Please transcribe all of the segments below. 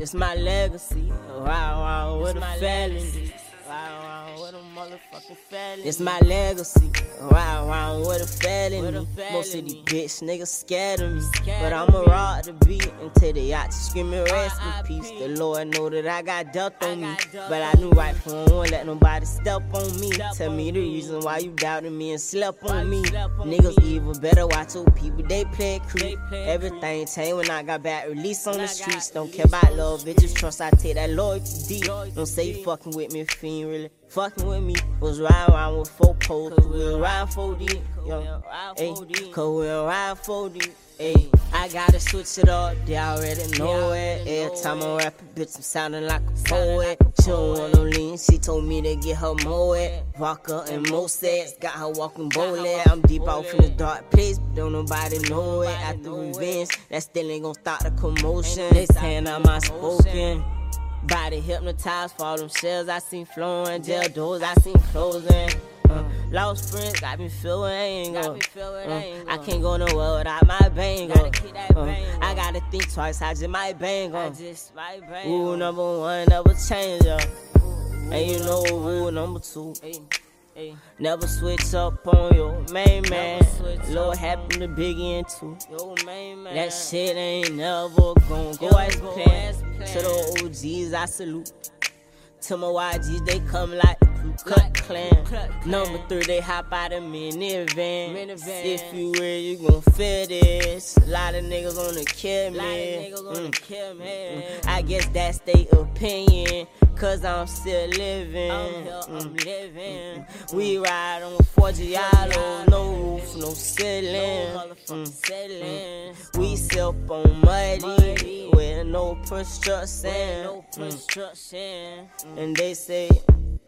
This my legacy. Ride around with a felony. Ride around with a motherfucking felony. It's my legacy. Ride around with a felony. Most of these bitch niggas scared of me. But I'ma rock the beat until they out screaming rest in peace. The Lord know that I got death on me. But I knew right from won't let nobody step on me. Tell me the reason why you doubted me and slept on me. Niggas evil, better watch your people, they play creep. Everything changed when I got back release on the streets. Don't care about love, bitches trust I take that loyalty deep. Don't say you fucking with me you ain't really fucking with me. Was riding around with four poles, cause we was riding 4D. Yo, ayy, cause we was riding 4D. Ayy, I gotta switch it up, they already know it. Every time I rap a bitch, I'm sounding like a poet. She don't want no lean, she told me to get her moed. Vodka and Mosets, got her walking bowling. I'm deep off in the dark place, but don't nobody know it. After revenge, that still ain't gon' start the commotion. They saying I'm outspoken. Body hypnotized for all them shells I seen flowing, jail doors I seen closing. Uh, lost friends got me feeling anger. Uh, I can't go nowhere without my banger. Uh, I gotta think twice, I just might bang on. Rule number one, never change up. And you know rule number two. Never switch up on your main man. Lord happened to Biggie and two. That shit ain't never gon' go as planned. To the OGs, I salute. To my YGs, they come like Ku Klux Number three, they hop out of minivan. If you real, you gon' feel this. A lot of niggas wanna kill me. Mm. Mm. I guess that's their opinion. Cause I'm still living. Mm. living. We ride on a Forgiato, no roof, no ceiling. Mm. Mm. We sip on muddy with no construction. Mm. And they say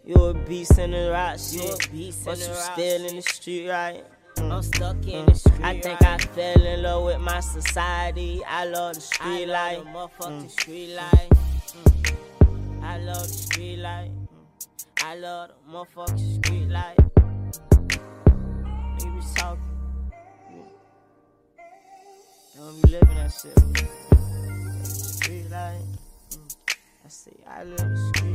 you a beast in the rock shit, but you still in the street, right? I'm stuck in the street. I think I fell in love with my society. I love the street life. Motherfucking street life. I love the street life. I love the motherfucking street life. Niggas talking. Don't be living that shit. Street life. Mm. I say I love the street.